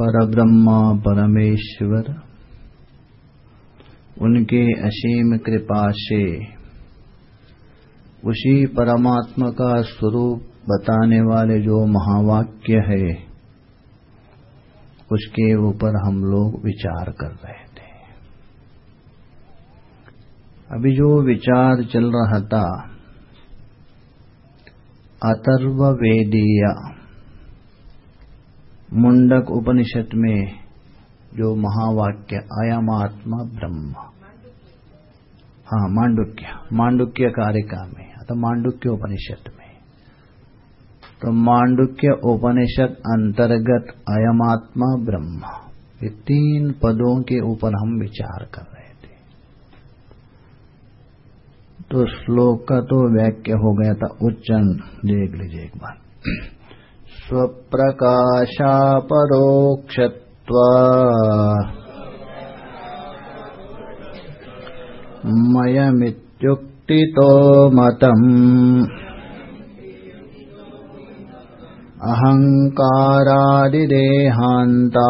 परब्रह्म परमेश्वर। उनके असीम कृपा से उसी परमात्मा का स्वरूप बताने वाले जो महावाक्य है, उसके ऊपर हम लोग विचार कर रहे थे। अभी जो विचार चल रहा था अतर्वेदीय मुंडक उपनिषद में जो महावाक्य अयमात्मा ब्रह्म। हाँ मांडुक्य मांडुक्य कारिका में अथवा मांडुक्य उपनिषद में। तो मांडुक्य उपनिषद अंतर्गत अयमात्मा ब्रह्म, ये तीन पदों के ऊपर हम विचार कर रहे थे। तो श्लोक का तो वाक्य हो गया था, उच्चन, देख लीजिए एक बार। स्वप्रकाशापरोक्षत्वा मयमित्युक्तितो मतम् अहङ्कारादिदेहान्ता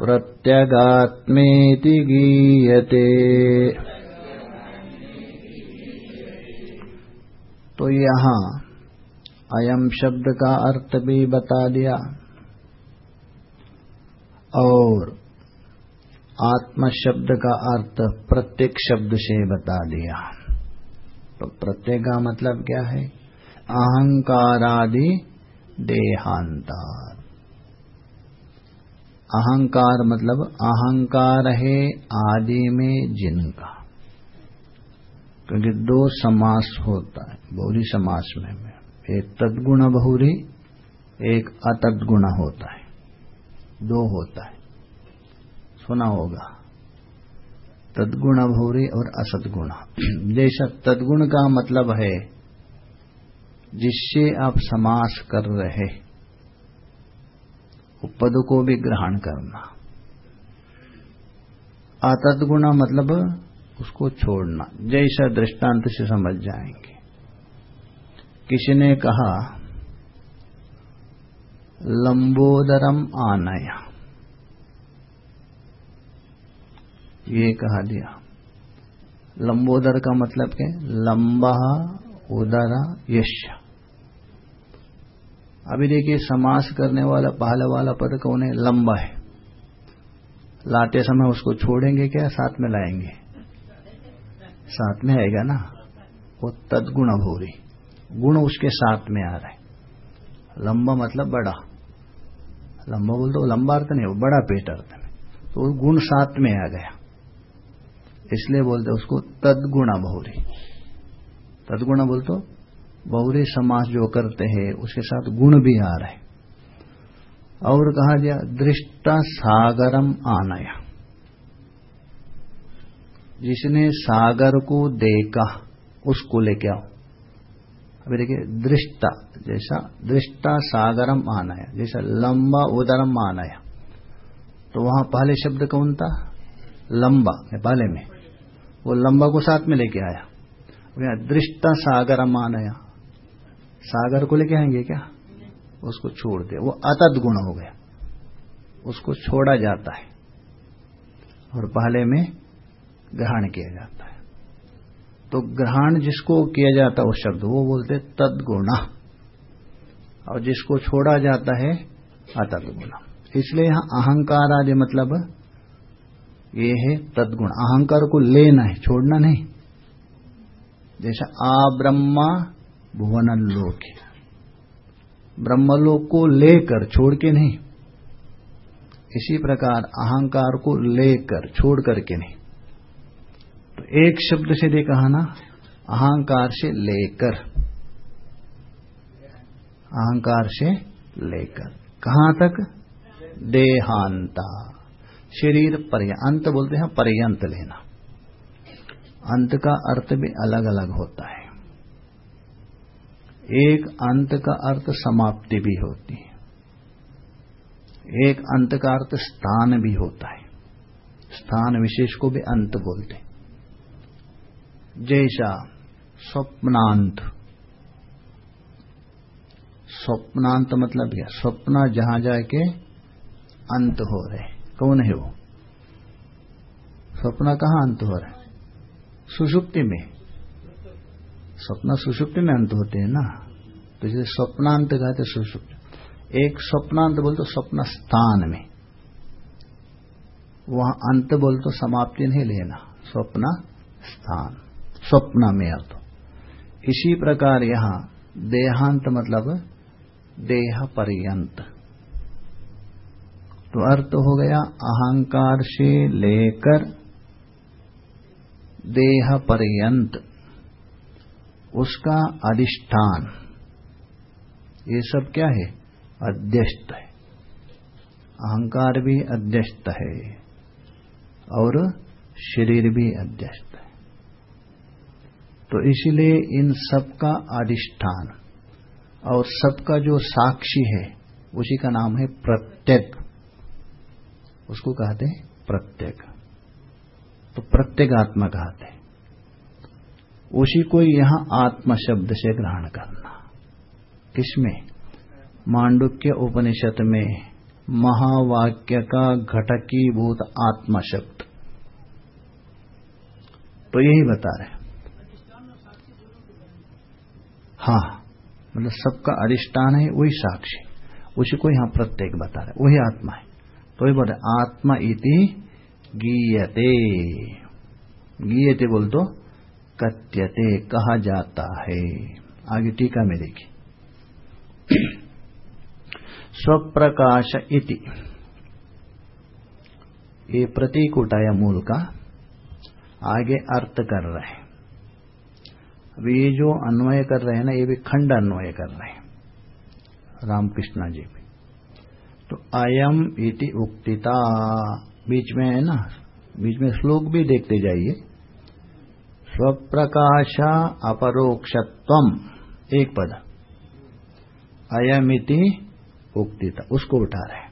प्रत्यगात्मेति गीयते तो यहाँ अयम शब्द का अर्थ भी बता दिया। और आत्म शब्द का अर्थ प्रत्येक शब्द से बता दिया। तो प्रत्येक का मतलब क्या है? अहंकारादि देहांतर। अहंकार मतलब अहंकार है आदि में जिनका। क्योंकि दो समास होता है, बहुरी समास में में। एक तदगुण बहुरी, एक अतदगुण होता है। दो होता है। सुना होगा। तदगुण भूरी और असदगुण। जैसा तदगुण का मतलब है, जिससे आप समास कर रहे पद को भी ग्रहण करना। अतदगुण मतलब उसको छोड़ना। जैसा दृष्टांत से समझ जाएँगे। किसी ने कहा, लंबोदरम आनया। ये कहा दिया। लंबोदर का मतलब क्या लंबा, उदरा यश अभी देखिए, समास करने वाला, पहले वाला पद कौन है? लंबा है। लाते समय उसको छोड़ेंगे क्या? साथ में लाएँगे। साथ में आएगा ना? वो तदगुण भूरी गुण उसके साथ में आ रहा है। लंबा मतलब बड़ा। लंबा बोल तो लंबा अर्थ नहीं, वो बड़ा पेट अर्थ में तो गुण साथ में आ गया। इसलिए बोलते उसको तदगुणा बहुरी तदगुणा बोल तो बहुरी समास जो करते हैं, उसके साथ गुण भी आ रहे और कहा गया, दृष्टा सागरम आनया। जिसने सागर को देखा, उसको लेके आओ। अभी देखिए, दृष्टा, जैसा दृष्टा सागरम आनाया, जैसा लंबा उदरम आनाया। तो वहाँ पहले शब्द कौन था? लंबा पहले में। वो लंबा को साथ में लेके आया। दृष्टा सागरम आनाया। सागर को लेके आएँगे क्या? उसको छोड़ दे वो अतद गुण हो गया। उसको छोड़ा जाता है। और पहले में ग्रहण किया जाता है। तो ग्रहण जिसको किया जाता है, वो शब्द, वो बोलते तदगुण। और जिसको छोड़ा जाता है, अतदगुण। इसलिए यहाँ अहंकार आदि मतलब ये है तदगुण। अहंकार को लेना है, छोड़ना नहीं। जैसा आ ब्रह्मा भुवन लोक ब्रह्मलोक को लेकर छोड़ के नहीं। इसी प्रकार अहंकार को लेकर, छोड़ करके नहीं। तो एक शब्द से दे कहा ना, अहंकार से लेकर। अहंकार से लेकर। कहाँ तक? देहांता। शरीर पर्यंत बोलते हैं, पर्यंत लेना। अंत का अर्थ भी अलग अलग होता है। एक अंत का अर्थ समाप्ति भी होती है। एक अंत का अर्थ स्थान भी होता है। स्थान विशेष को भी अंत बोलते हैं। जैसा स्वप्नांत। स्वप्नांत मतलब क्या? स्वप्न जहाँ जाके अंत हो रहे कौन है वो? स्वप्न कहाँ अंत हो रहा है? सुषुप्ति में। स्वप्न सुषुप्ति में अंत होते हैं ना? तो जैसे स्वप्नांत कहते सुषुप्ति। एक स्वप्नांत बोल तो स्वप्न स्थान में। वहाँ अंत बोल तो समाप्ति नहीं लेना। स्वप्न स्थान। स्वप्न में अर्थ इसी प्रकार यहाँ देहांत मतलब देह पर्यंत तो अर्थ हो गया अहंकार से लेकर देह पर्यंत उसका अधिष्ठान। ये सब क्या है? अध्यस्त है। अहंकार भी अध्यस्त है और शरीर भी अध्यस्त। तो इसलिए इन सबका अधिष्ठान और सबका जो साक्षी है, उसी का नाम है प्रत्येक। उसको कहते हैं प्रत्येक। तो प्रत्येगात्मा कहते हैं। उसी को यहाँ आत्मा शब्द से ग्रहण करना। किसमें? मांडुक्य उपनिषद में महावाक्य का घटकीभूत आत्मा शब्द। तो यही बता रहे हाँ मतलब सबका अधिष्ठान है, वही साक्षी। उसी को यहाँ प्रत्येक बता रहे वही आत्मा है। तो ये बोले आत्मा इति गीयते। गीयते बोल दो कत्यते कहा जाता है। आगे टीका में देखिए। स्वप्रकाश इति। ये प्रतीक उठाया मूल का, आगे अर्थ कर रहे हैं। ये जो अन्वय कर रहे हैं ना, ये भी खंड अन्वय कर रहे हैं। रामकृष्णा जी भी। तो अयम इति उक्तिता। बीच में है ना, बीच में श्लोक भी देखते जाइए। स्वप्रकाशा अपरोक्षत्व, एक पद। अयमिति उक्तिता, उसको उठा रहे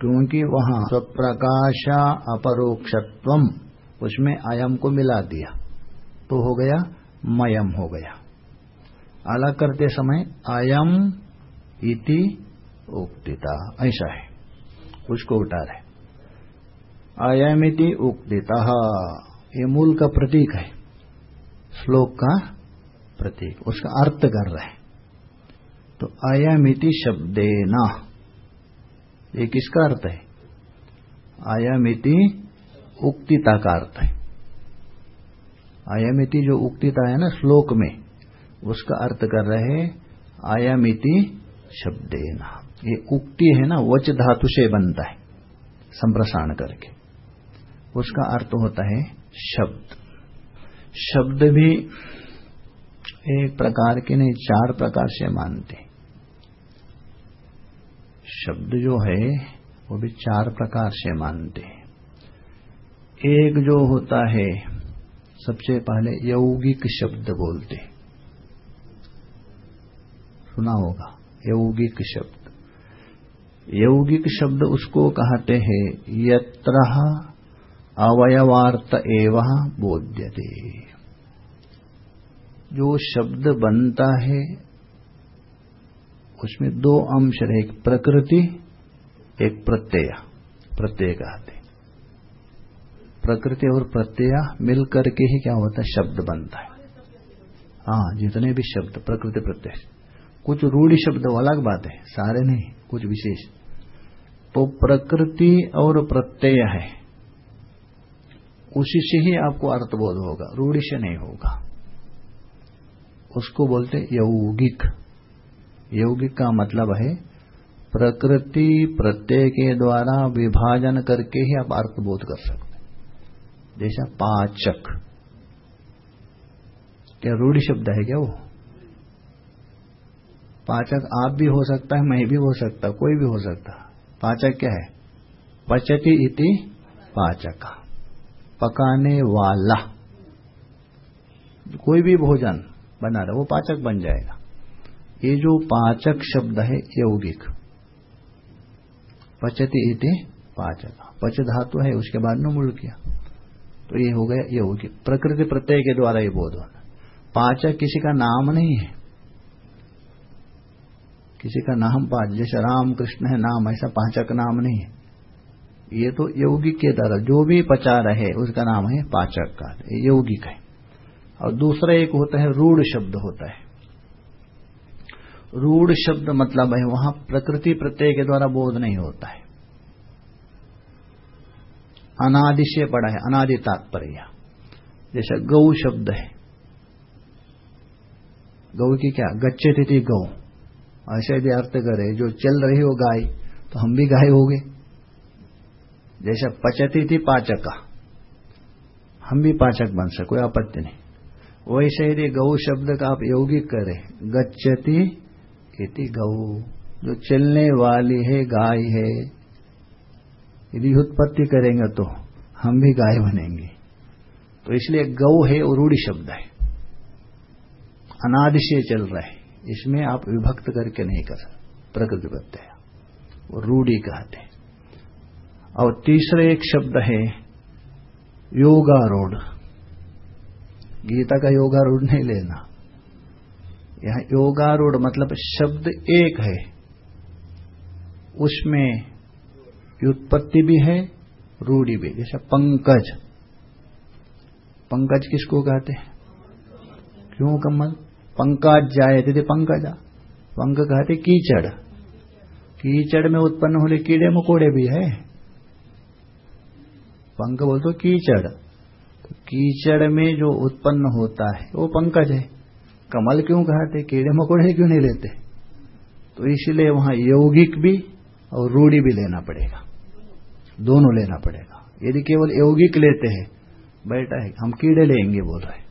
क्योंकि वहाँ स्वप्रकाशा अपरोक्षत्व, उसमें अयम को मिला दिया। तो हो गया, मयम हो गया। अलग करते समय अयम इति उक्तिता, ऐसा है। उसको उठा रहे। अयमिति उक्तिता, ये मूल का प्रतीक है। श्लोक का प्रतीक, उसका अर्थ कर रहे तो अयमिति शब्देना, ये किसका अर्थ है? अयमिति उक्तिता का अर्थ है। आयामिति जो उक्तिता है ना श्लोक में, उसका अर्थ कर रहे आयामिति शब्देना। ये उक्ति है ना, वच धातु से बनता है, संप्रसारण करके। उसका अर्थ होता है शब्द। शब्द भी एक प्रकार के नहीं, चार प्रकार से मानते शब्द जो है, वो भी चार प्रकार से मानते एक जो होता है सबसे पहले यौगिक शब्द बोलते सुना होगा, यौगिक शब्द। यौगिक शब्द उसको कहते हैं यत्र अवयवार्थ एवं बोध्यते। जो शब्द बनता है, उसमें दो अंश रहे एक प्रकृति, एक प्रत्यय। प्रत्यय कहते प्रकृति और प्रत्यय मिल करके ही क्या होता है? शब्द बनता है। हाँ जितने भी शब्द, प्रकृति प्रत्यय। कुछ रूढ़ी शब्द अलग बात है, सारे नहीं, कुछ विशेष। तो प्रकृति और प्रत्यय है। उसी से ही आपको अर्थबोध होगा, रूढ़ी से नहीं होगा। उसको बोलते यौगिक। यौगिक का मतलब है, प्रकृति प्रत्यय के द्वारा विभाजन करके ही आप अर्थबोध कर सकते जैसा पाचक। क्या रूढ़ी शब्द है क्या वो? पाचक आप भी हो सकता है, मैं भी हो सकता, कोई भी हो सकता। पाचक क्या है? पचती इति पाचक। पकाने वाला। कोई भी भोजन बना रहा, वो पाचक बन जाएगा। ये जो पाचक शब्द है, यौगिक। पचती इति पाचक। पच धातु है, उसके बाद न मूल किया। तो ये हो गया, ये होगी प्रकृति प्रत्यय के द्वारा ये बोध होना। पाचक किसी का नाम नहीं है। किसी का नाम पाच, जैसे राम कृष्ण है, नाम ऐसा पाचक नाम नहीं है। ये तो यौगिक के द्वारा, जो भी पचा रहे, उसका नाम है पाचक का। यौगिक है। और दूसरा एक होता है, रूढ़ शब्द होता है। रूढ़ शब्द मतलब है, वहाँ प्रकृति प्रत्यय के द्वारा बोध नहीं होता है। अनादि से पड़ा है, अनादि तात्पर्य। जैसा गौ शब्द है। गौ की क्या? गच्चे थी गौ ऐसे यदि अर्थ करे, जो चल रही हो गाय तो हम भी गाय हो गए। जैसा पचती थी पाचक। हम भी पाचक बन सके, कोई आपत्ति नहीं। वैसे यदि गौ शब्द का आप यौगिक करें, गच्छति गौ जो चलने वाली है, गाय है यदि उत्पत्ति करेंगे तो हम भी गाय बनेंगे। तो इसलिए गौ है और रूढ़ी शब्द है। अनादि से चल रहा है। इसमें आप विभक्त करके नहीं कर प्रकृति प्रत्यय वो रूढ़ी कहते हैं। और तीसरा एक शब्द है, योगारूढ़। गीता का योगारूढ़ नहीं लेना। यह योगारूढ़ मतलब शब्द एक है। उसमें व्युत्पत्ति भी है, रूढ़ी भी, जैसे पंकज। पंकज किसको कहते हैं? क्यों कमल? पंकज जाए थे पंकजा। पंक कहते कीचड़। कीचड़ में उत्पन्न होने कीड़े मकोड़े भी है। पंक बोल तो कीचड़। तो कीचड़ में जो उत्पन्न होता है, वो पंकज है। कमल क्यों कहते कीड़े मकोड़े क्यों नहीं लेते? तो इसलिए वहाँ यौगिक भी और रूढ़ी भी लेना पड़ेगा। दोनों लेना पड़ेगा। यदि केवल यौगिक लेते हैं, बैठा है, हम कीड़े लेंगे, बोल रहे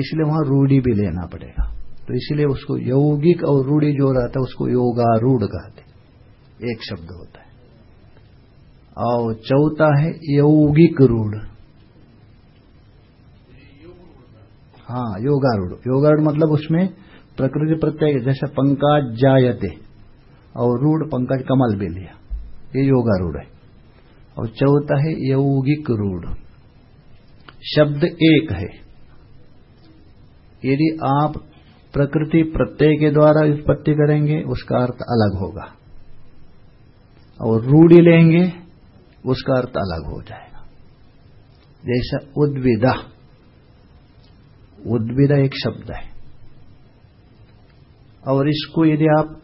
इसलिए वहाँ रूढ़ी भी लेना पड़ेगा। तो इसलिए उसको यौगिक और रूढ़ी जो रहता है, उसको योगारूढ़ कहते एक शब्द होता है। और चौथा है यौगिक रूढ़। हाँ योगारूढ़। योगारूढ़ मतलब उसमें प्रकृति प्रत्यय, जैसे पंकज जायते। और रूढ़ पंकज कमल भी लिया। ये योगा रूढ़ है। और चौथा है यौगिक रूढ़। शब्द एक है। यदि आप प्रकृति प्रत्यय के द्वारा उत्पत्ति करेंगे, उसका अर्थ अलग होगा। और रूढ़ी लेंगे, उसका अर्थ अलग हो जाएगा। जैसा उद्विदा। उद्विदा एक शब्द है। और इसको यदि आप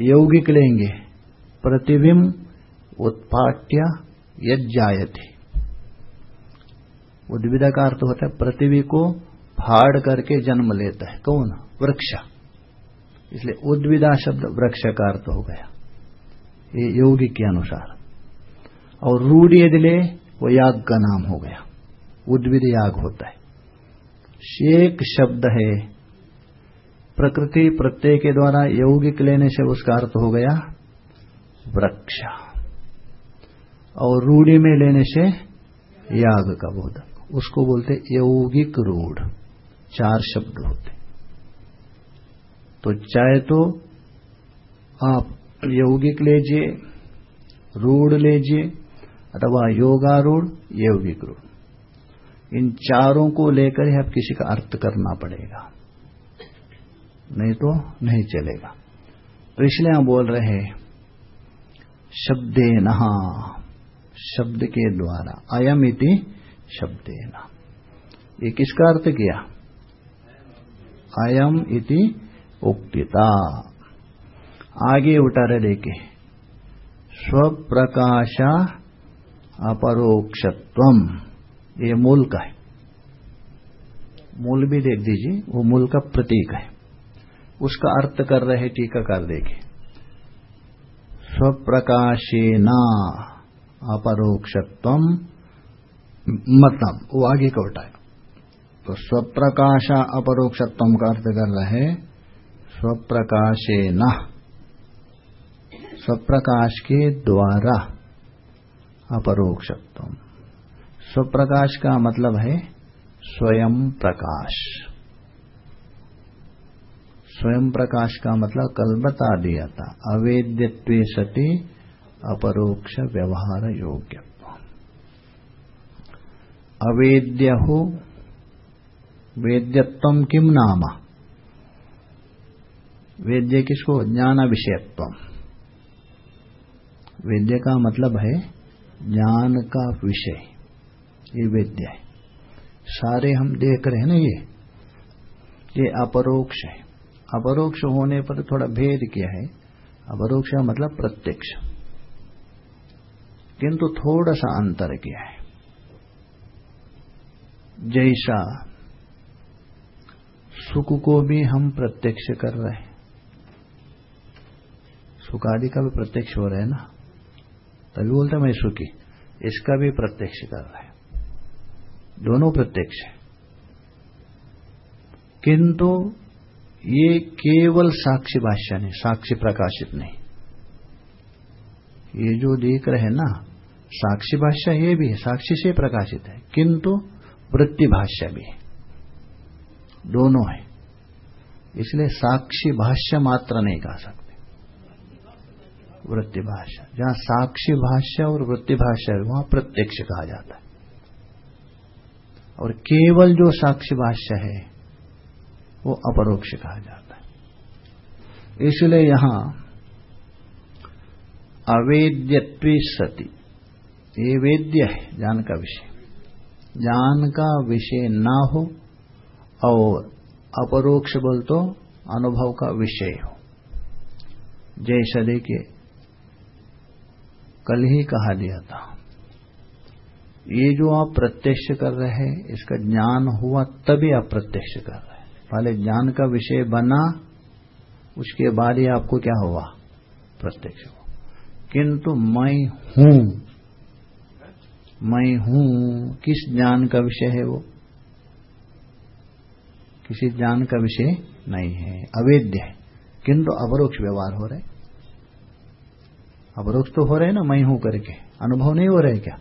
यौगिक लेंगे। प्रतिबिंब उत्पाट्य यज्जायते। उद्विदा का अर्थ होता है पृथ्वी को फाड़ करके जन्म लेता है। कौन? वृक्ष। इसलिए उद्विदा शब्द वृक्ष का अर्थ हो गया। ये योगी के अनुसार। और रूढ़ यदि ले, वो याग का नाम हो गया। उद्विद याग होता है। शेख शब्द है। प्रकृति प्रत्यय के द्वारा यौगिक लेने से उसका अर्थ हो गया। वृक्ष। और रूढ़ी में लेने से याग का बोधक उसको बोलते यौगिक रूढ़। चार शब्द होते। तो चाहे तो आप यौगिक लीजिए, रूढ़ लीजिए, अथवा योगारूढ़, यौगिक रूढ़। इन चारों को लेकर ही आप किसी का अर्थ करना पड़ेगा। नहीं तो नहीं चलेगा। तो इसलिए हम बोल रहे शब्दे नहा, शब्द के द्वारा, अयम इति शब्दे न। ये किसका अर्थ किया? अयम इति उक्तिता। आगे उतारे देखे स्वप्रकाशा अपरोक्षत्व। ये मूल का है। मूल भी देख दीजिए, वो मूल का प्रतीक है। उसका अर्थ कर रहे टीकाकार देखे। स्वप्रकाशेना अपरोक्षत्व मतम। वो आगे का उठाए तो स्वप्रकाश अपरोक्षत्व का अर्थ कर रहे स्वप्रकाशे न। स्वप्रकाश के द्वारा अपरोक्षत्व। स्वप्रकाश का मतलब है स्वयं प्रकाश। स्वयं प्रकाश का मतलब कल बता दिया था। अवेद्यत्व सती अपरोक्ष व्यवहार योग्य। अवेद्य हो वेद्यत्व किम नाम? वेद्य किसको? ज्ञान विषयत्व वेद्य का मतलब है ज्ञान का विषय। ये वेद्य है। सारे हम देख रहे हैं ना ये? ये अपरोक्ष है। अपरोक्ष होने पर थोड़ा भेद किया है। अपरोक्ष मतलब प्रत्यक्ष। किंतु थोड़ा सा अंतर किया है। जैसा सुख को भी हम प्रत्यक्ष कर रहे हैं। सुख आदि का भी प्रत्यक्ष हो रहा है ना? तभी बोलते मैं सुखी। इसका भी प्रत्यक्ष कर रहा है। दोनों प्रत्यक्ष है। किंतु ये केवल साक्षी भाष्य नहीं, साक्षी प्रकाशित नहीं। ये जो देख रहे हैं ना, साक्षी भाष्य ये भी है, साक्षी से प्रकाशित है, किंतु वृत्ति भाष्य भी है। दोनों है। इसलिए साक्षी भाष्य मात्र नहीं कह सकते। वृत्ति भाष्य, जहाँ साक्षी भाष्य और वृत्ति भाष्य है, वहाँ प्रत्यक्ष कहा जाता है। और केवल जो साक्षी भाष्य है वो अपरोक्ष कहा जाता है। इसलिए यहाँ अवेद्यत्व सती। ये वेद्य है, ज्ञान का विषय। ज्ञान का विषय ना हो और अपरोक्ष बोल तो अनुभव का विषय हो। जय जैसा के कल ही कहा दिया था। ये जो आप प्रत्यक्ष कर रहे हैं, इसका ज्ञान हुआ तभी आप प्रत्यक्ष कर रहे पहले ज्ञान का विषय बना, उसके बाद ही आपको क्या हुआ? प्रत्यक्ष हुआ। किंतु मैं हूँ मैं हूँ, किस ज्ञान का विषय है वो? किसी ज्ञान का विषय नहीं है, अवेद्य है। किंतु अवरोक्ष व्यवहार हो रहे अवरोक्ष तो हो रहे ना, मैं हूँ करके। अनुभव नहीं हो रहे क्या?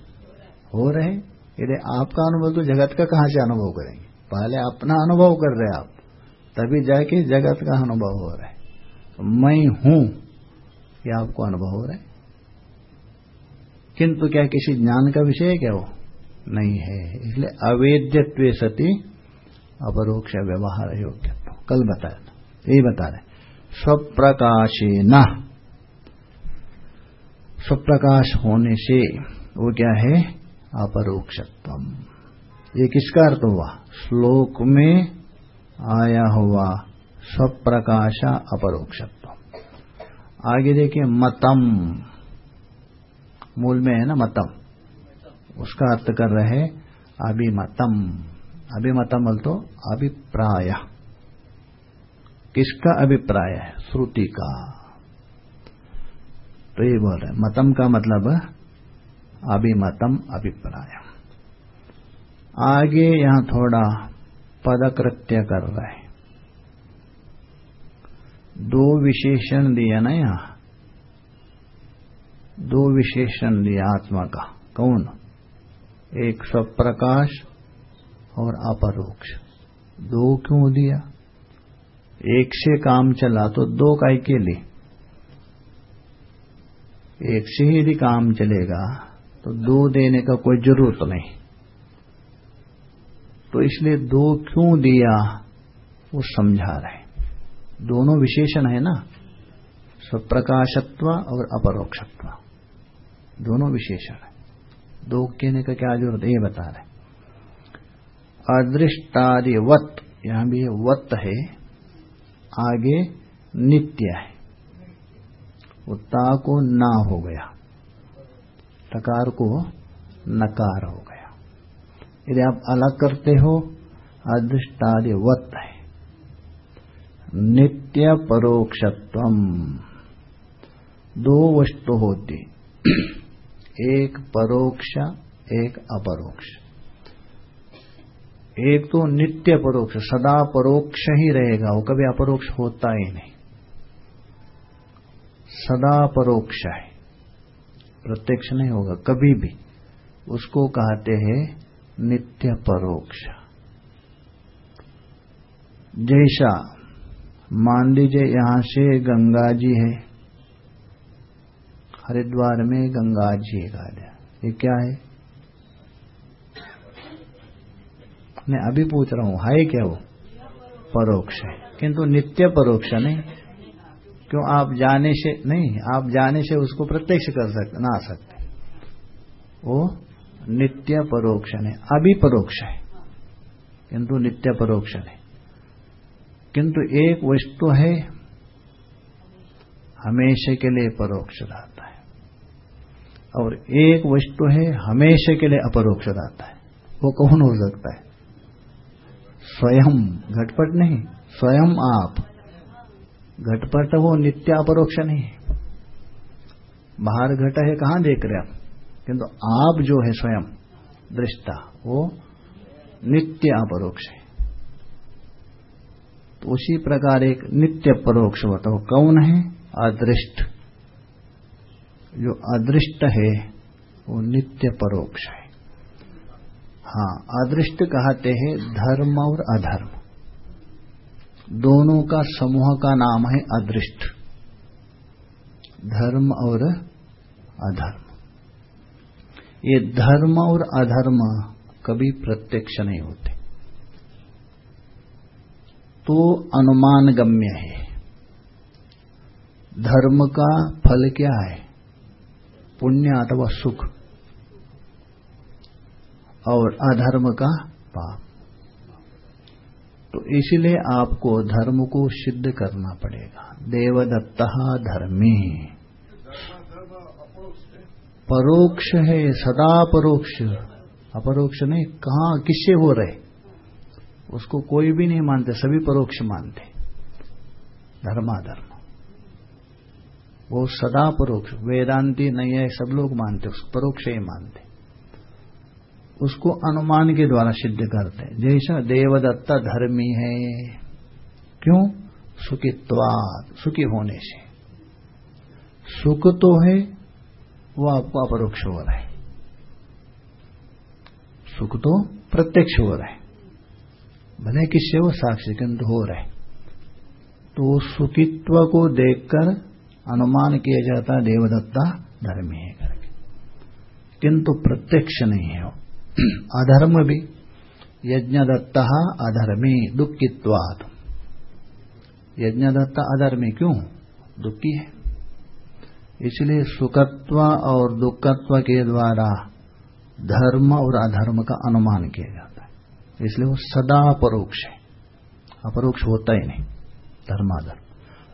हो रहे यदि आपका अनुभव तो जगत का कहाँ से अनुभव करेंगे? पहले अपना अनुभव कर रहे आप। तभी जाके जगत का अनुभव हो रहा है। तो मैं हूँ, ये आपको अनुभव हो रहा है। किंतु क्या किसी ज्ञान का विषय है क्या वो? नहीं है। इसलिए अवेद्यत्व सती अपरोक्ष व्यवहार योग्य कल बताया था। यही बता रहे स्वप्रकाशे न स्वप्रकाश होने से वो क्या है? अपरोक्षत्व। ये किसका अर्थ हुआ? श्लोक में आया हुआ स्वप्रकाश अपरोक्षत्व। आगे देखिए, मतम। मूल में है ना, मतम। उसका अर्थ कर रहे अभिमतम। अभिमतम बोल तो अभिप्राय। किसका अभिप्राय है? श्रुति का। तो ये बोल रहे मतम का मतलब अभिमतम अभिप्राय। आगे यहाँ थोड़ा पदकृत्य कर रहे दो विशेषण दिया ना यहाँ। दो विशेषण दिया आत्मा का। कौन? एक स्वप्रकाश और अपरोक्ष। दो क्यों दिया? एक से काम चला तो दो का के लिए एक से ही यदि काम चलेगा तो दो देने का कोई ज़रूरत नहीं। तो इसलिए दो क्यों दिया? वो समझा रहे दोनों विशेषण है ना? स्वप्रकाशत्व और अपरोक्षत्व। दोनों विशेषण है। दो कहने का क्या ज़रूरत ये बता रहे अदृष्टादि वत यहाँ भी वत है, आगे नित्य है। वो ता को ना हो गया। तकार को नकार हो गया। यदि आप अलग करते हो अदृष्टादि वत है। नित्य परोक्षत्व दो वस्तु होती। एक परोक्ष, एक अपरोक्ष। एक तो नित्य परोक्ष, सदा परोक्ष ही रहेगा, वो कभी अपरोक्ष होता ही नहीं। सदा परोक्ष है। प्रत्यक्ष नहीं होगा, कभी भी। उसको कहते हैं नित्य परोक्ष। जैसा मान लीजिए यहाँ से गंगा जी है, हरिद्वार में गंगा जी है ये क्या है? मैं अभी पूछ रहा हूँ, है क्या वो? परोक्ष है। किंतु नित्य परोक्ष नहीं। क्यों? आप जाने से, नहीं, आप जाने से उसको प्रत्यक्ष कर सकते ना सकते। वो नित्य परोक्ष है अभी परोक्ष है। किंतु नित्य परोक्ष है किंतु एक वस्तु है, हमेशा के लिए परोक्ष रहता है। और एक वस्तु है, हमेशा के लिए अपरोक्ष रहता है। वो कौन हो सकता है? स्वयं, घटपट नहीं, स्वयं आप। घटपट वो नित्य अपरोक्ष नहीं है। बाहर घट है, कहाँ देख रहे आप? किंतु आप जो है स्वयं, दृष्टा, वो नित्य अपरोक्ष है। तो उसी प्रकार एक नित्य परोक्ष होता वो कौन है? अदृष्ट। जो अदृष्ट है, वो नित्य परोक्ष है। हाँ अदृष्ट कहते हैं धर्म और अधर्म। दोनों का समूह का नाम है अदृष्ट। धर्म और अधर्म। ये धर्म और अधर्म कभी प्रत्यक्ष नहीं होते। तो अनुमान गम्य है। धर्म का फल क्या है? पुण्य अथवा सुख। और अधर्म का पाप। तो इसलिए आपको धर्म को सिद्ध करना पड़ेगा। देवदत्ता धर्मी। परोक्ष है, सदा परोक्ष। अपरोक्ष नहीं, कहा, किससे हो रहे? उसको कोई भी नहीं मानते, सभी परोक्ष मानते। धर्माधर्म। वो सदा परोक्ष, वेदांति नहीं है, सब लोग मानते उसको परोक्ष ही मानते। उसको अनुमान के द्वारा सिद्ध करते हैं। जैसा देवदत्ता धर्मी है, क्यों? सुखित्वाद सुखी होने से। सुख तो है वो आपको अपरोक्ष हो रहा है। सुख तो प्रत्यक्ष हो रहा है। भले किससे वो साक्षी किंतु हो रहा है। तो सुखित्व को देखकर अनुमान किया जाता है देवदत्ता धर्मी है करके। किंतु प्रत्यक्ष नहीं है वो। अधर्म भी। यज्ञदत्ता अधर्मी दुखित्वाद यज्ञदत्ता अधर्मी क्यों? दुखी है। इसलिए सुखत्व और दुखत्व के द्वारा धर्म और अधर्म का अनुमान किया जाता है। इसलिए वो सदा परोक्ष है। अपरोक्ष होता ही नहीं, धर्माधर्म।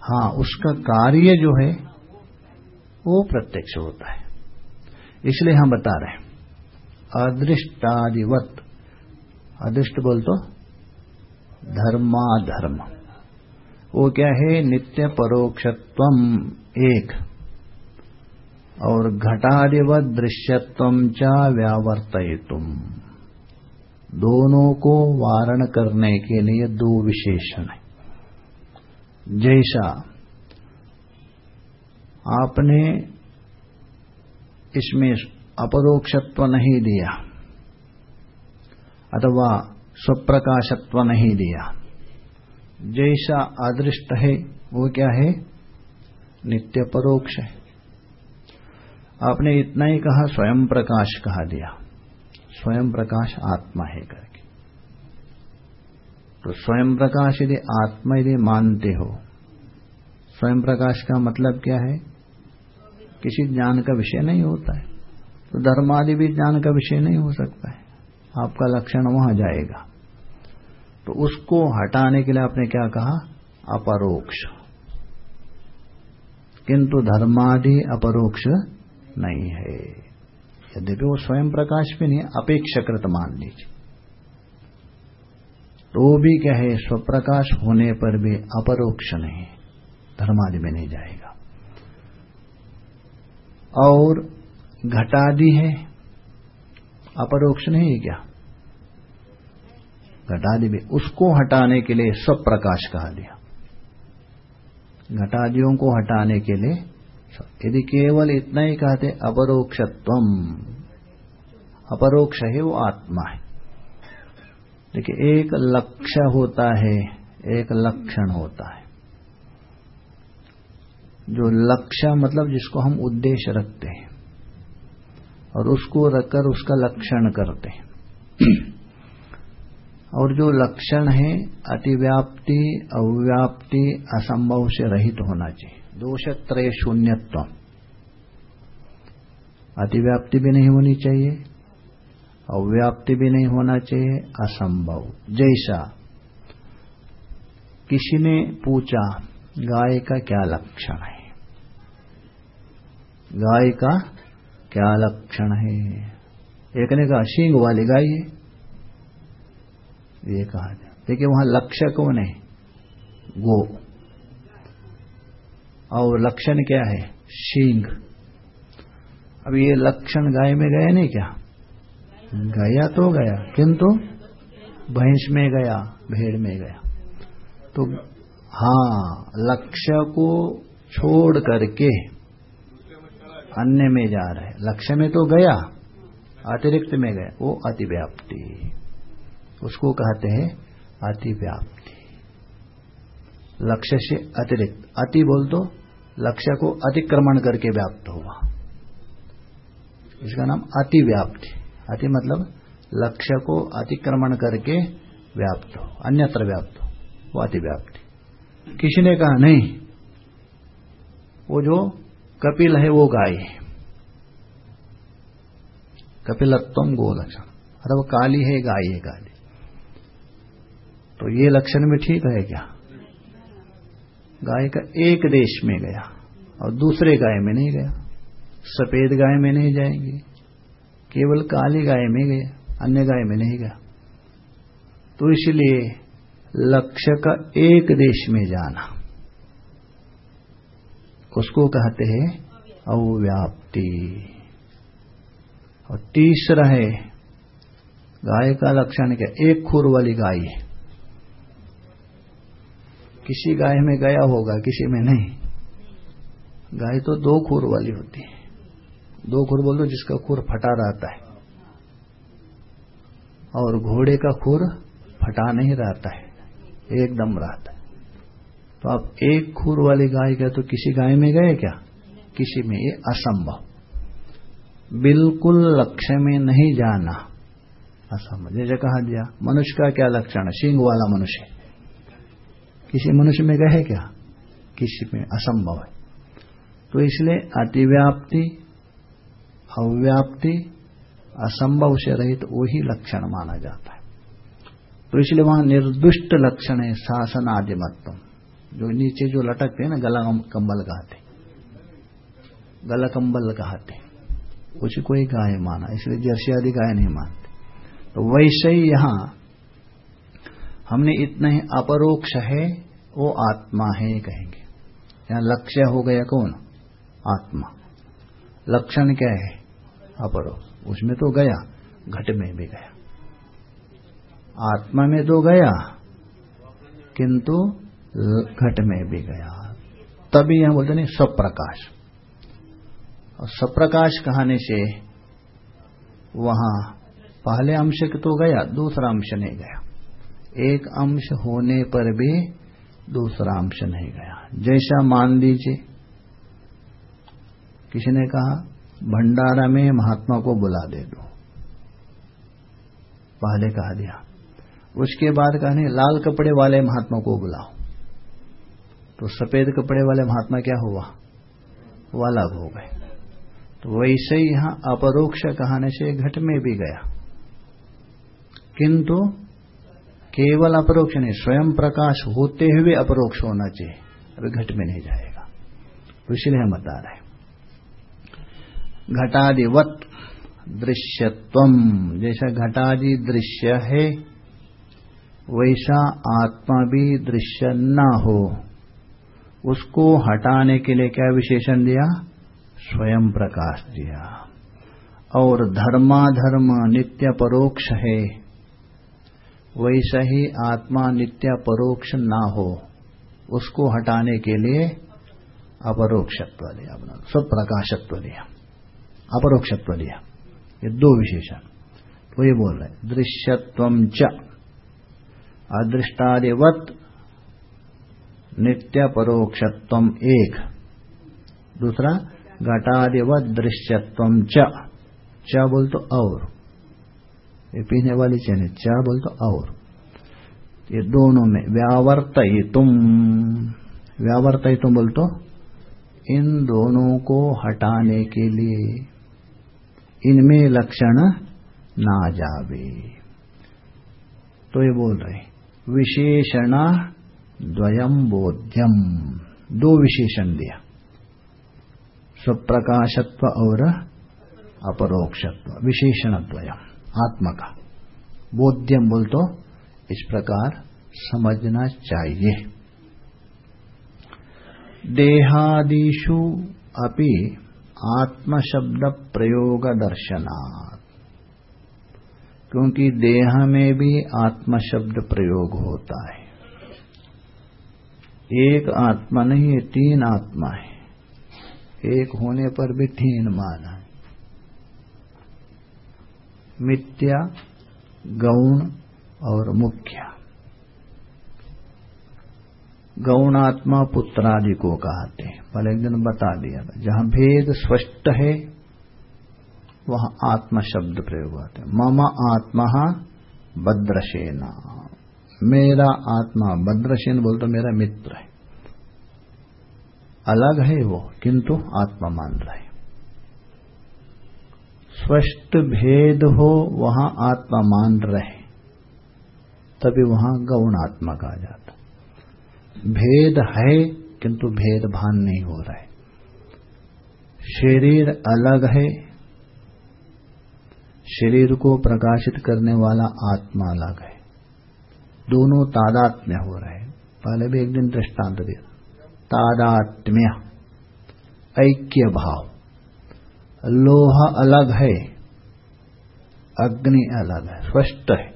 हाँ उसका कार्य जो है, वो प्रत्यक्ष होता है। इसलिए हम बता रहे हैं, अदृष्टादिवत। अदृष्ट बोल तो धर्माधर्म। वो क्या है, नित्य परोक्षत्व एक। और घटादिवत दृश्यत्व चा व्यावर्तयितुम। दोनों को वारण करने के लिए दो विशेषण है। जैसा आपने इसमें अपरोक्षत्व नहीं दिया, अथवा स्वप्रकाशत्व नहीं दिया, जैसा अदृष्ट है, वो क्या है? नित्य परोक्ष है। आपने इतना ही कहा, स्वयं प्रकाश कहा दिया। स्वयं प्रकाश आत्मा है करके। तो स्वयं प्रकाश यदि आत्मा यदि मानते हो, स्वयं प्रकाश का मतलब क्या है? किसी ज्ञान का विषय नहीं होता है। तो धर्मादि भी ज्ञान का विषय नहीं हो सकता है। आपका लक्षण वहाँ जाएगा। तो उसको हटाने के लिए आपने क्या कहा? अपरोक्ष। किंतु धर्मादि अपरोक्ष नहीं है। यद्यपि वो स्वयं प्रकाश भी नहीं, अपेक्षाकृत मान लीजिए। तो भी क्या है स्वप्रकाश होने पर भी अपरोक्ष नहीं, धर्मादि में नहीं जाएगा। और घटादि है, अपरोक्ष नहीं है क्या? घटादि भी, उसको हटाने के लिए स्वप्रकाश कहा दिया। घटादियों को हटाने के लिए यदि केवल इतना ही कहते अपरोक्षत्व अपरोक्ष है वो आत्मा है। देखिए, एक लक्ष्य होता है, एक लक्षण होता है। जो लक्ष्य मतलब जिसको हम उद्देश्य रखते हैं, और उसको रखकर उसका लक्षण करते हैं। और जो लक्षण है, अतिव्याप्ति, अव्याप्ति, असंभव से रहित होना चाहिए। दोषत्रय शून्यत्व अतिव्याप्ति भी नहीं होनी चाहिए, अव्याप्ति भी नहीं होना चाहिए, असंभव। जैसा किसी ने पूछा, गाय का क्या लक्षण है? गाय का क्या लक्षण है? एक ने कहा सिंह वाली गाय है। ये कहा, देखिए वहाँ लक्ष्य कौन है? गो। और लक्षण क्या है? शींग। अब ये लक्षण गाय में गए नहीं क्या? गया तो गया, किंतु भैंस में गया, भेड़ में गया। तो हाँ लक्ष्य को छोड़ करके अन्य में जा रहे लक्ष्य में तो गया, अतिरिक्त में गया, वो अतिव्याप्ति। उसको कहते हैं अतिव्याप्ति। लक्ष्य से अतिरिक्त। अति बोल दो, लक्ष्य को अतिक्रमण करके व्याप्त हुआ। इसका नाम अति अतिव्याप्ति। अति मतलब लक्ष्य को अतिक्रमण करके व्याप्त हो, अन्यत्र व्याप्त हो, वो अतिव्याप्ति। किसी ने कहा, नहीं, वो जो कपिल है, वो गाय है। कपिलत्व गो लक्षण अरे वो काली है, गाय है काली तो ये लक्षण में ठीक है क्या? गाय का एक देश में गया और दूसरे गाय में नहीं गया। सफ़ेद गाय में नहीं जाएँगे, केवल काली गाय में गया अन्य गाय में नहीं गया। तो इसलिए लक्ष्य का एक देश में जाना। उसको कहते हैं अव्याप्ति। और तीसरा है, गाय का लक्षण क्या? एक खुर वाली गाय है। किसी गाय में गया होगा, किसी में नहीं। गाय तो दो खुर वाली होती है। दो खुर बोल दो जिसका खुर फटा रहता है। और घोड़े का खुर फटा नहीं रहता है, एकदम रहता है। तो आप एक खुर वाली गाय का तो किसी गाय में गए क्या? किसी में, ये असंभव। बिल्कुल लक्ष्य में नहीं जाना। असंभव, जैसे कहा दिया, मनुष्य का क्या लक्षण है? सिंह वाला मनुष्य। किसी मनुष्य में गए क्या? किसी में असंभव है। तो इसलिए अतिव्याप्ति, अव्याप्ति, असंभव से रहित तो वही लक्षण माना जाता है। तो इसलिए वहाँ निर्दुष्ट लक्षण है शासन आदि आदिमत्व जो नीचे जो लटकते हैं ना, गला कंबल कहते गला कंबल कहते उसी को ही गाय माना, इसलिए जर्सी आदि गाय नहीं मानते। तो वैसे ही यहाँ हमने इतना ही अपरोक्ष है वो आत्मा है कहेंगे। यहाँ लक्ष्य हो गया कौन? आत्मा। लक्षण क्या है? अपरो। उसमें तो गया, घट में भी गया। आत्मा में तो गया, किंतु घट में भी गया। तभी यहाँ बोलते नहीं स्वप्रकाश और स्वप्रकाश कहने से वहाँ पहले अंश तो गया, दूसरा अंश नहीं गया। एक अंश होने पर भी दूसरा अंश नहीं गया। जैसा मान लीजिए किसी ने कहा, भंडारा में महात्मा को बुला दे दो। पहले कहा दिया। उसके बाद कहने लाल कपड़े वाले महात्मा को बुलाओ। तो सफ़ेद कपड़े वाले महात्मा क्या हुआ? वो अलग हो गए। तो वैसे ही यहाँ अपरोक्ष कहने से घट में भी गया। किंतु केवल अपरोक्ष नहीं, स्वयं प्रकाश होते हुए अपरोक्ष होना चाहिए, अभी घट में नहीं जाएगा। तो इसलिए हम बता रहे घटादिवत दृश्यत्व, जैसा घटादि दृश्य है, वैसा आत्मा भी दृश्य न हो। उसको हटाने के लिए क्या विशेषण दिया? स्वयं प्रकाश दिया। और धर्माधर्म नित्य परोक्ष है। वैसा ही आत्मा नित्य परोक्ष ना हो, उसको हटाने के लिए अपरोक्षत्व लिया अपना स्वप्रकाशत्व लिया, अपरोक्षत्व लिया। ये दो विशेषण। तो ये बोल रहे दृश्यत्व च। अदृष्टादिवत नित्य परोक्षत्व एक। दूसरा, घटादिवत दृश्यत्व च बोल तो और। ये पीने वाली चैन है चा बोल तो और। ये दोनों में व्यावर्त तुम व्यावर्त तुम बोल तो इन दोनों को हटाने के लिए। इनमें लक्षण ना जावे। तो ये बोल रहे विशेषण द्वयम बोध्यम दो विशेषण दिया। स्वप्रकाशत्व और अपरोक्षत्व, विशेषण द्वयम आत्मा का बोध्यम बोल तो इस प्रकार समझना चाहिए। देहादिषु अपि आत्मशब्द प्रयोग दर्शनात् क्योंकि देह में भी आत्मा शब्द प्रयोग होता है। एक आत्मा नहीं है तीन आत्मा है। एक होने पर भी तीन माना है। मिथ्या, गौण और मुख्य। गौणात्मा पुत्रादि को कहते हैं। पहले एक दिन बता दिया था। जहाँ भेद स्पष्ट है, वहाँ आत्मा शब्द प्रयोग होते हैं। मम आत्मा भद्रसेना। मेरा आत्मा भद्रसेन बोल तो मेरा मित्र है। अलग है वो, किंतु आत्मा मान रहे स्पष्ट भेद हो, वहाँ आत्मा मान रहे, तभी वहाँ गौण आत्मा कहा जाता। भेद है, किंतु भेद भान नहीं हो रहा। है शरीर अलग है, शरीर को प्रकाशित करने वाला आत्मा अलग है। दोनों तादात्म्य हो रहे। हैं पहले भी एक दिन दृष्टांत दिया। तादात्म्य, ऐक्य भाव। लोहा अलग है, अग्नि अलग है, स्पष्ट है।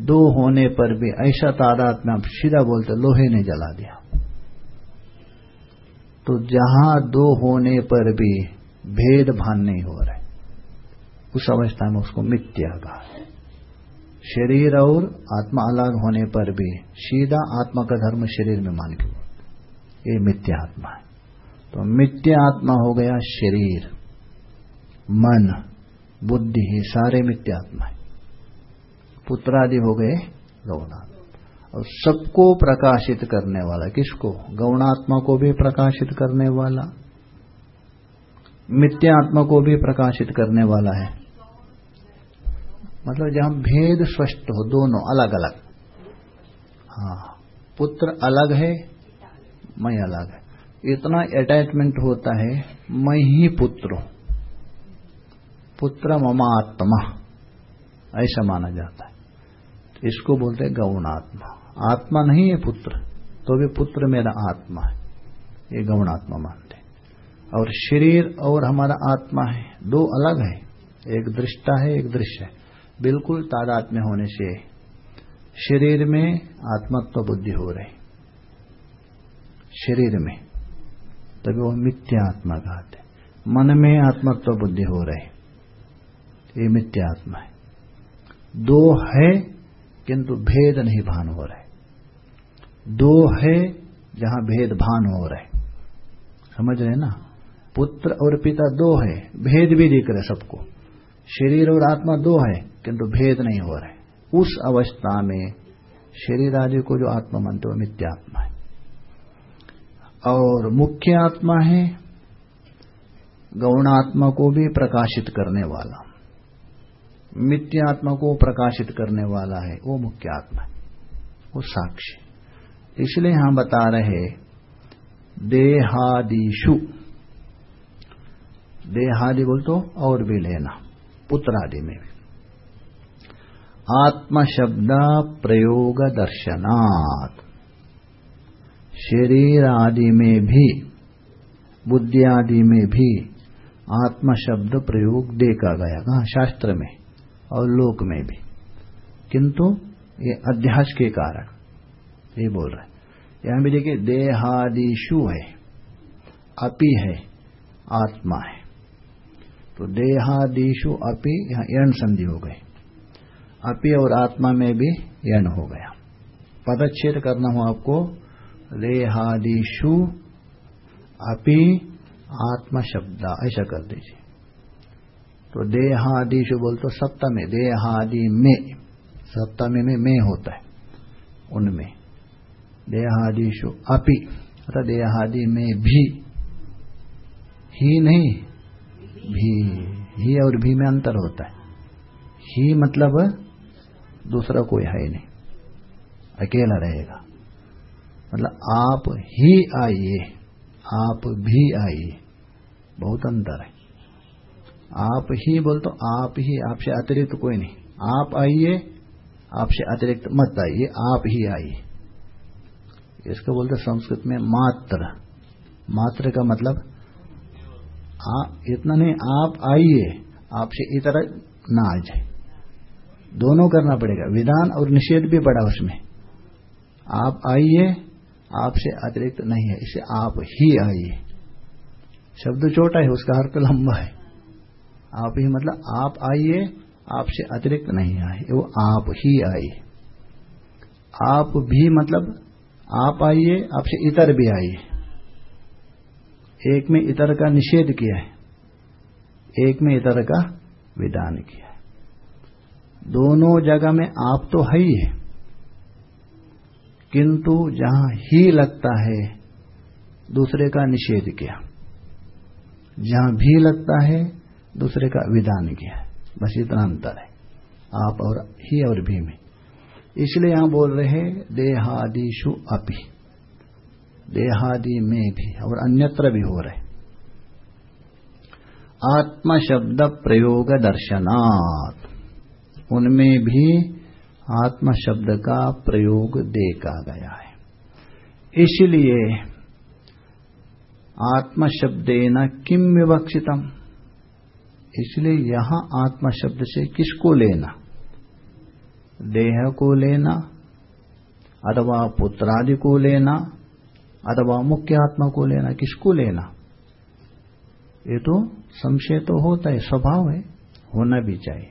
दो होने पर भी ऐसा तादात्म्य आप सीधा बोलते, लोहे ने जला दिया। तो जहाँ दो होने पर भी भेद भान नहीं हो रहा उस अवस्था में उसको मिथ्या कहा शरीर और आत्मा अलग होने पर भी सीधा आत्मा का धर्म शरीर में मान के ये मिथ्या आत्मा है। तो मिथ्या आत्मा हो गया शरीर, मन, बुद्धि ही सारे मिथ्या आत्मा है। पुत्रादि हो गए गौणात्मा। और सबको प्रकाशित करने वाला, किसको? गौणात्मा को भी प्रकाशित करने वाला। मिथ्या आत्मा को भी प्रकाशित करने वाला है। मतलब जहाँ भेद स्पष्ट हो, दोनों अलग अलग हाँ पुत्र अलग है मैं अलग है। इतना अटैचमेंट होता है, मैं ही पुत्र हूँ। पुत्र ममात्मा, ऐसा माना जाता है। तो इसको बोलते हैं गौण आत्मा आत्मा नहीं है पुत्र तो भी पुत्र मेरा आत्मा है। ये गौण आत्मा मानते और शरीर और हमारा आत्मा है, दो अलग है। एक दृष्टा है, एक दृश्य है। बिल्कुल तादात्म्य होने से शरीर में आत्मत्व बुद्धि हो रही। शरीर में। तभी वो मिथ्या आत्मा कहते मन में आत्मत्व बुद्धि हो रही ये मिथ्या आत्मा है। दो है, किंतु भेद नहीं भान हो रहे। दो है, जहाँ भेद भान हो रहे। समझ रहे ना? पुत्र और पिता दो है, भेद भी दिख रहे सबको। शरीर और आत्मा दो है, किंतु भेद नहीं हो रहे। उस अवस्था में शरीर आदि को जो आत्मा मानते हो मिथ्यात्मा है। और मुख्य आत्मा है, गौणात्मा को भी प्रकाशित करने वाला। मिथ्या आत्मा को प्रकाशित करने वाला है, वो मुख्य आत्मा है, वो साक्षी इसलिए यहाँ बता रहे देहादिशु देहादि बोल तो और भी लेना, पुत्रादि में भी। आत्मशब्द प्रयोग दर्शनात् शरीर आदि में भी, बुद्धि आदि में भी आत्मा शब्द प्रयोग देखा गया, कहा, शास्त्र में और लोक में भी। किंतु ये अध्यास के कारण, ये बोल रहे यहाँ भी देखिए देहादिशु है, अपि है, आत्मा है। तो देहादिशु अपि, यहाँ एण संधि हो गई। अपि और आत्मा में भी यण हो गया। पदच्छेद करना हो आपको रेहादिशु अपि आत्मा शब्द ऐसा कर दीजिए। तो देहादिशु बोल तो सप्तमी, देहादि में, सप्तमी में में होता है, उनमें। देहादिशु अपि अर्थात देहादि में भी, ही नहीं, भी, ही और भी में अंतर होता है। ही मतलब दूसरा कोई ही नहीं, अकेला रहेगा। मतलब आप ही आइए आप भी आइए। बहुत अंतर है। आप ही बोल तो आप ही आपसे अतिरिक्त तो कोई नहीं। आप आइए आपसे अतिरिक्त तो मत आइए आप ही आइए। इसको बोलते संस्कृत में मात्र। मात्र का मतलब आ, इतना नहीं आप आइए आपसे इतर ना आ जाए। दोनों करना पड़ेगा। विधान और निषेध भी पड़ा उसमें। आप आइए आपसे अतिरिक्त नहीं है, इसे आप ही आइए शब्द छोटा है, उसका अर्थ लंबा है। आप ही मतलब आप आइए, आपसे अतिरिक्त नहीं आए, वो आप ही आइए आप भी मतलब आप आइए, आपसे इतर भी आइए एक में इतर का निषेध किया है, एक में इतर का विधान किया है। दोनों जगह में आप तो है ही है। किंतु जहाँ ही लगता है, दूसरे का निषेध किया। जहाँ भी लगता है, दूसरे का विधान किया। बस इतना अंतर है। आप और ही और भी में। इसलिए यहाँ बोल रहे देहादिशु अपि। देहादि में भी और अन्यत्र भी हो रहे। आत्म शब्द प्रयोग दर्शनात्। उनमें भी आत्म शब्द का प्रयोग देखा गया है। इसलिए आत्म शब्देन किम विवक्षितम? इसलिए यहाँ आत्मा शब्द से किसको लेना? देह को लेना, अथवा पुत्रादि को लेना, अथवा मुख्य आत्मा को लेना, किसको लेना? ये तो संशय तो होता है, स्वभाव है, होना भी चाहिए।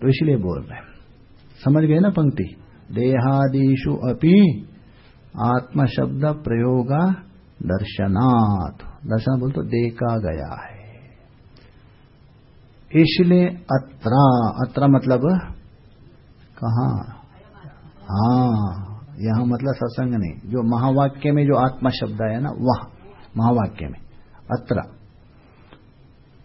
तो इसलिए बोल रहे समझ गए ना पंक्ति? देहादिशु अपि आत्मा शब्द प्रयोगा दर्शनाथ दर्शन बोल तो देखा गया है। इसलिए अत्रा अत्रा मतलब कहा? हाँ यहाँ मतलब सत्संग नहीं। जो महावाक्य में जो आत्मा शब्द है ना, वह महावाक्य में। अत्र।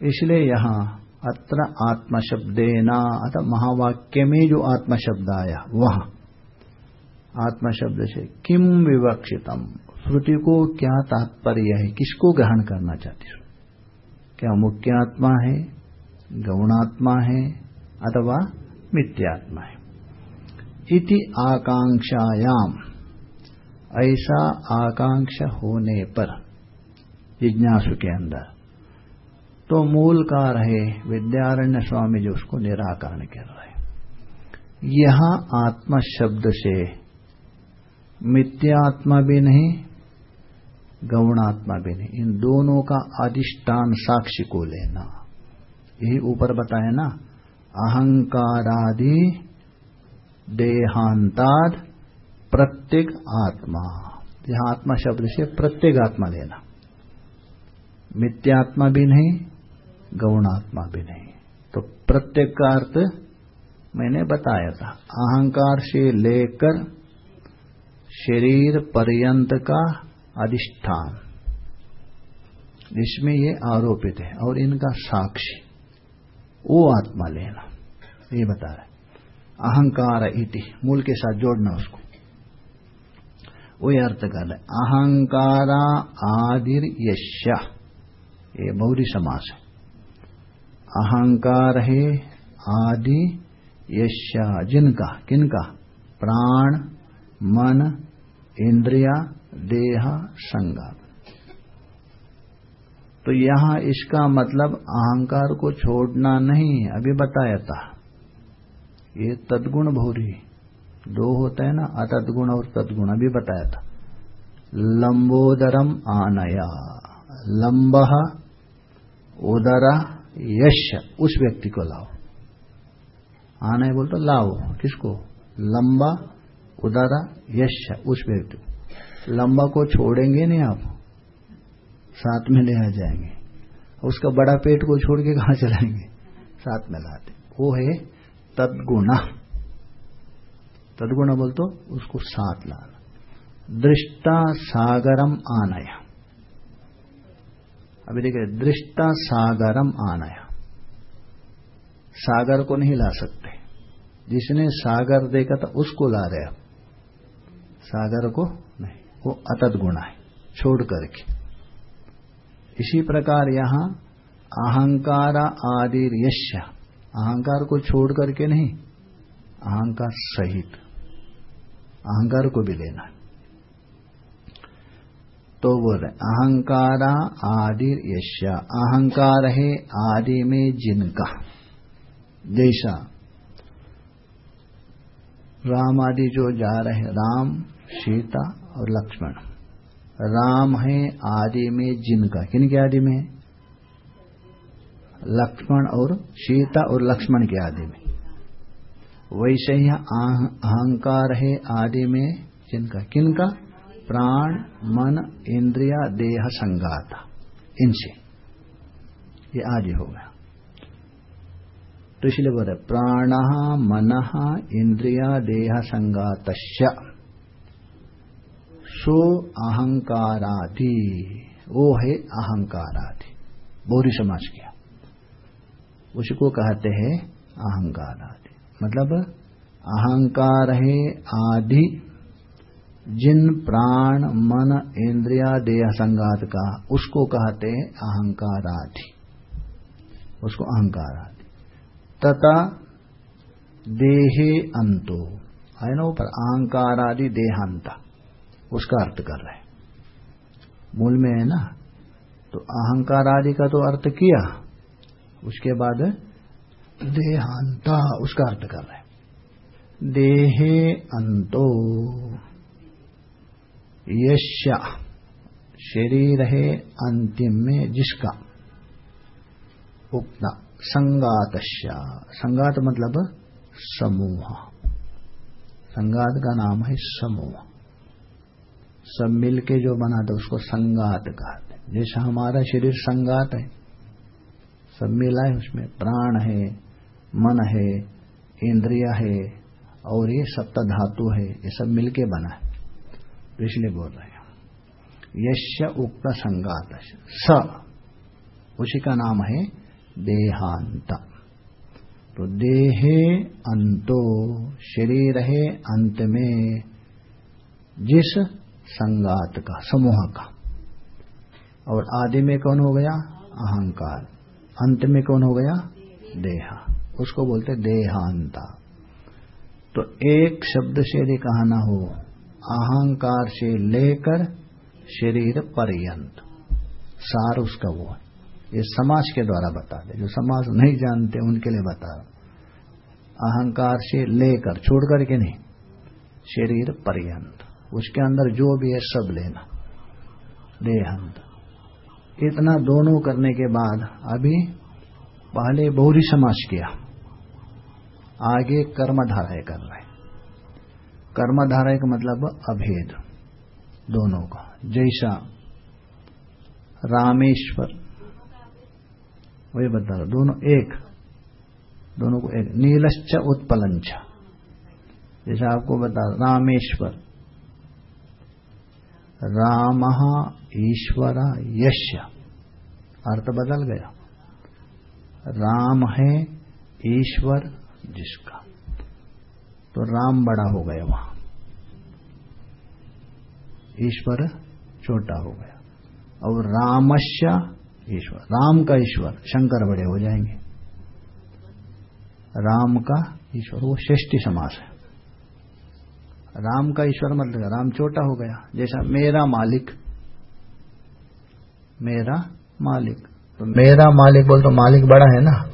इसलिए यहाँ अत्र आत्मा शब्देना अतः महावाक्य में जो आत्मा शब्द आया वह। आत्मा शब्द से किम विवक्षितम? श्रुति को क्या तात्पर्य है? किसको ग्रहण करना चाहती क्या मुख्य आत्मा है? गौणात्मा है? अथवा मिथ्यात्मा है? इति आकांक्षायाम। ऐसा आकांक्षा होने पर, जिज्ञासु के अंदर तो मूल का रहे, विद्यारण्य स्वामी जो उसको निराकरण कर रहे यहाँ आत्मा शब्द से मिथ्यात्मा भी नहीं, गौणात्मा भी नहीं। इन दोनों का अधिष्ठान साक्षी को लेना। यही ऊपर बताया ना, अहंकारादि देहांताद प्रत्येक आत्मा। यहाँ आत्मा शब्द से प्रत्येक आत्मा लेना। मिथ्यात्मा भी नहीं गौणात्मा भी नहीं। तो प्रत्येक का अर्थ मैंने बताया था। अहंकार से लेकर शरीर पर्यंत का अधिष्ठान। जिसमें ये आरोपित है और इनका साक्षी, वो आत्मा लेना। ये बता रहे अहंकार इति, मूल के साथ जोड़ना उसको। वही अर्थ कर रहे अहंकारा आदिर यश्या ये बहुरी समास है। अहंकार है, आदि, यश्या, जिनका, किनका? प्राण, मन, इंद्रिया, देह संगम तो यहाँ इसका मतलब अहंकार को छोड़ना नहीं अभी बताया था। ये तदगुण भौरी। दो होता है ना, अतदगुण और तदगुण, अभी बताया था। लंबोदरम आनया। लंब, उदर यश उस व्यक्ति को लाओ। आना बोल तो लाओ। किसको? लंबा, उदरा, यश उस व्यक्ति को। लंबा को छोड़ेंगे नहीं आप। साथ में ले आ जाएँगे। उसका बड़ा पेट को छोड़ के कहा चलाएँगे? साथ में लाते। वो है तदगुण। तदगुण बोल तो उसको साथ लाना। दृष्टा सागरम आनया। अभी देखिए, दृष्टा सागरम आनया। सागर को नहीं ला सकते। जिसने सागर देखा था, उसको ला रहे सागर को नहीं, वो अतत गुणा है, छोड़ करके। इसी प्रकार यहाँ अहंकार आदि यश्य। अहंकार को छोड़ करके नहीं, अहंकार सहित। अहंकार को भी लेना तो बोल रहे। अहंकारा आदि यश्य। अहंकार है आदि में जिनका। जैसा राम आदि जो जा रहे राम, सीता और लक्ष्मण। राम है आदि में जिनका। किन के आदि में? लक्ष्मण और सीता और लक्ष्मण के आदि में। वैसे ही अहंकार है आदि में जिनका। किनका? प्राण, मन, इंद्रिया, देह, संगात। इनसे। ये आदि हो गया। तो इसलिए बोल रहे प्राण, मन, इंद्रिया, देह संगात सो अहंकारादि। वो है अहंकारादि। बोरी समाज किया। उसको कहते हैं अहंकारादि। मतलब अहंकार है आदि जिन प्राण, मन, इंद्रिया, देह संगात का, उसको कहते हैं अहंकारादि। उसको अहंकार आदि तथा देहे अंतो। है ना ऊपर? अहंकार आदि देहांता। उसका अर्थ कर रहे मूल में है ना? तो अहंकार आदि का तो अर्थ किया। उसके बाद देहांता। उसका अर्थ कर रहे देहे अंतो। यश्या। शरीर है अंतिम में जिसका उपना संगात संगात मतलब समूह। संगात का नाम है समूह। सब मिलके जो बना था उसको संगात कहते जैसा हमारा शरीर संगात है, सब मिला है उसमें। प्राण है, मन है, इंद्रिया है, और ये सप्त धातु है, ये सब मिलके बना है। इसलिए बोल रहे हैं। यश उक्त संगात स। उसी का नाम है देहांत। तो देहे अंतो, शरीर है अंत में, जिस संगात का, समूह का। और आदि में कौन हो गया? अहंकार। अंत में कौन हो गया? देहा। उसको बोलते देहांता। तो एक शब्द से यदि कहना हो अहंकार से लेकर शरीर पर्यंत। सार उसका वो है। ये समाज के द्वारा बता दे। जो समाज नहीं जानते, उनके लिए बता रहा अहंकार से लेकर, छोड़ करके नहीं, शरीर पर्यंत। उसके अंदर जो भी है, सब लेना। देहंत। इतना दोनों करने के बाद अभी पहले बहुरी समाज किया। आगे कर्मधाराएँ कर रहे कर्मधाराएँ का मतलब अभेद, दोनों का। जैसा रामेश्वर, वही बता रहा दोनों एक, दोनों को एक। नीलश्च उत्पलंच। जैसा आपको बता रामेश्वर। राम ईश्वर यश अर्थ बदल गया। राम है ईश्वर जिसका। तो राम बड़ा हो गया वहाँ। ईश्वर छोटा हो गया। और रामश्य ईश्वर, राम का ईश्वर, शंकर बड़े हो जाएँगे। राम का ईश्वर, वो श्रेष्ठी समास है। राम का ईश्वर मतलब राम छोटा हो गया। जैसा मेरा मालिक मेरा मालिक। तो मेरा मालिक बोल तो मालिक बड़ा है ना?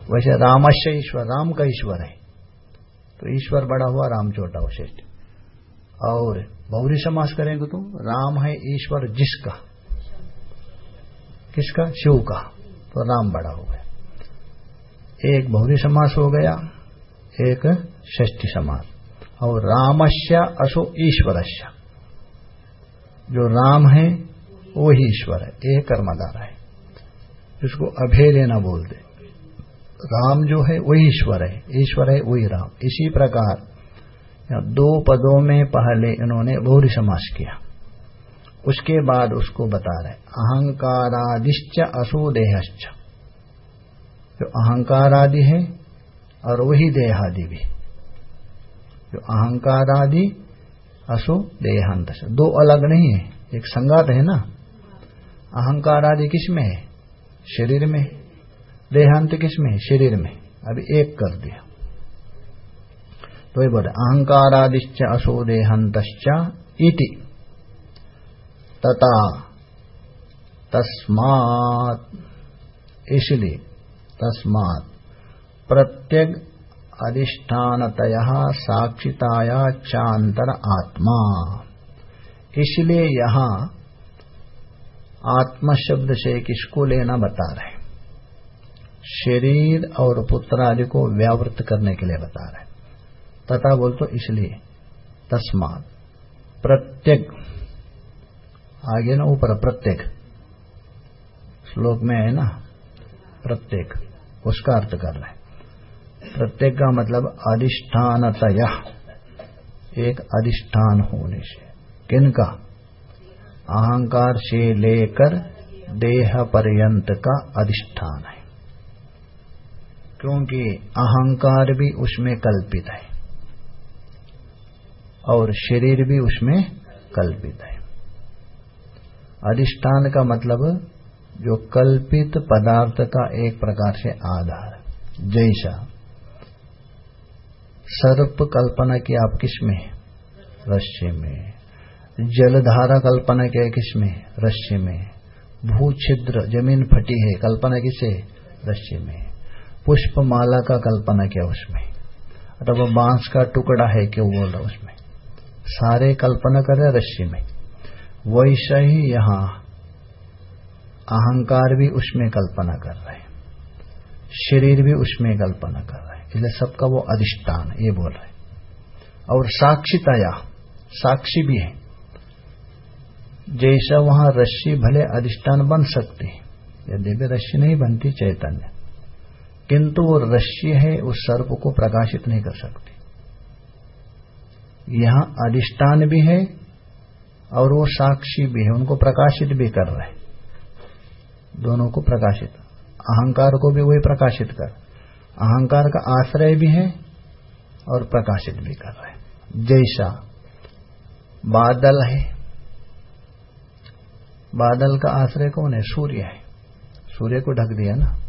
वैसे रामश्य ईश्वर, राम का ईश्वर है। तो ईश्वर बड़ा हुआ, राम छोटा हो श्रेष्ठ। और बहुरी समास करेंगे तो राम है ईश्वर जिसका? किसका? शिव का। तो राम बड़ा हो गया। एक बहुरी समास हो गया, एक षष्ठी समास। और रामस्य असो ईश्वरस्य। जो राम है, वो ही ईश्वर है ये कर्मदार है। जिसको अभे लेना बोलते। राम जो है वही ईश्वर है। ईश्वर है, वही राम। इसी प्रकार दो पदों में पहले इन्होंने बहुरी समास किया। उसके बाद उसको बता रहे अहंकारादिश्च असुदेहश्च जो अहंकार आदि है, और वही देहादि भी। जो अहंकार आदि असो देहांत दो अलग नहीं है, एक संगात है ना? अहंकार आदि किसमें है? शरीर में। देहांत किसमें शरीर में। अभी एक कर दिया। तो ये बोले, अहंकारादिश्च असो देहांत इति। तथा तस्मात इसलिए, तस्मात। प्रत्येक अधिष्ठानतय साक्षिताया चांतर आत्मा। इसलिए यहाँ आत्मा शब्द से किसको लेना बता रहे शरीर और पुत्र आदि को व्यावृत करने के लिए बता रहे तथा बोल तो इसलिए, तस्मात, प्रत्येक, आगे ना ऊपर, प्रत्येक, श्लोक में है ना, प्रत्येक, उसका अर्थ कर रहे प्रत्येक का मतलब अधिष्ठानतय, एक अधिष्ठान होने से। किनका अहंकार से लेकर देह पर्यंत का अधिष्ठान है। क्योंकि अहंकार भी उसमें कल्पित है और शरीर भी उसमें कल्पित है। अधिष्ठान का मतलब जो कल्पित पदार्थ का एक प्रकार से आधार। जैसा सर्प कल्पना की आप किसमें? रश्य में। जलधारा कल्पना किया किसमें? रश्य में। भू छिद्र ज़मीन फटी है, कल्पना किसे? रश्य में। पुष्पमाला का कल्पना किया उसमें। अथवा बाँस का टुकड़ा है क्यों बोल उसमें। सारे कल्पना कर रहे रश्य में। वैसा ही यहाँ अहंकार भी उसमें कल्पना कर रहे हैं। शरीर भी उसमें कल्पना कर रहे हैं। इसलिए सबका वो अधिष्ठान, ये बोल रहे और साक्षिताया साक्षी भी है। जैसा वहाँ रस्सी भले अधिष्ठान बन सकती यदि भी रस्सी नहीं बनती चैतन्य। किंतु वो रस्सी है, उस सर्प को प्रकाशित नहीं कर सकती। यहाँ अधिष्ठान भी है और वो साक्षी भी है, उनको प्रकाशित भी कर रहे दोनों को प्रकाशित। अहंकार को भी वही प्रकाशित कर। अहंकार का आश्रय भी है और प्रकाशित भी कर रहे जैसा बादल है, बादल का आश्रय कौन है? सूर्य है। सूर्य को ढक दिया ना।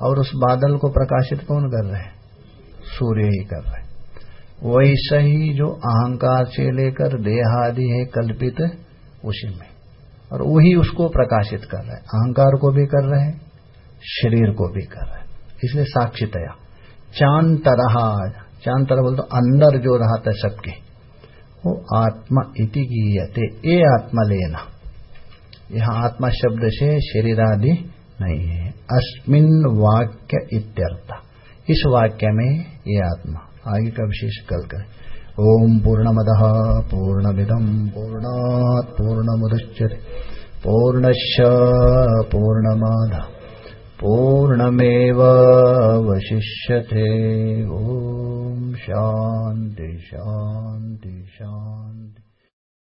और उस बादल को प्रकाशित कौन कर रहे हैं? सूर्य ही कर रहे वैसा ही जो अहंकार से लेकर देहादि है कल्पित, उसी में। और वही उसको प्रकाशित कर रहे अहंकार को भी कर रहे शरीर को भी कर रहे इसलिए साक्षितया चांत रहा चांत बोल तो अंदर जो रहता है सबके। वो आत्मा इति गीयते ए आत्मा लेना। यहाँ आत्मा शब्द से शरीर आदि नहीं है। अस्मिन वाक्य इत्यर्थ। इस वाक्य में ये आत्मा। आगे का विशेष कल करें। ओम पूर्णमद पूर्णमिदम पूर्णात् पूर्णमुदच्यते। पूर्णश पूर्णमाद। पूर्णमेव वशिष्यते ॐ शान्ति शान्ति शान्ति।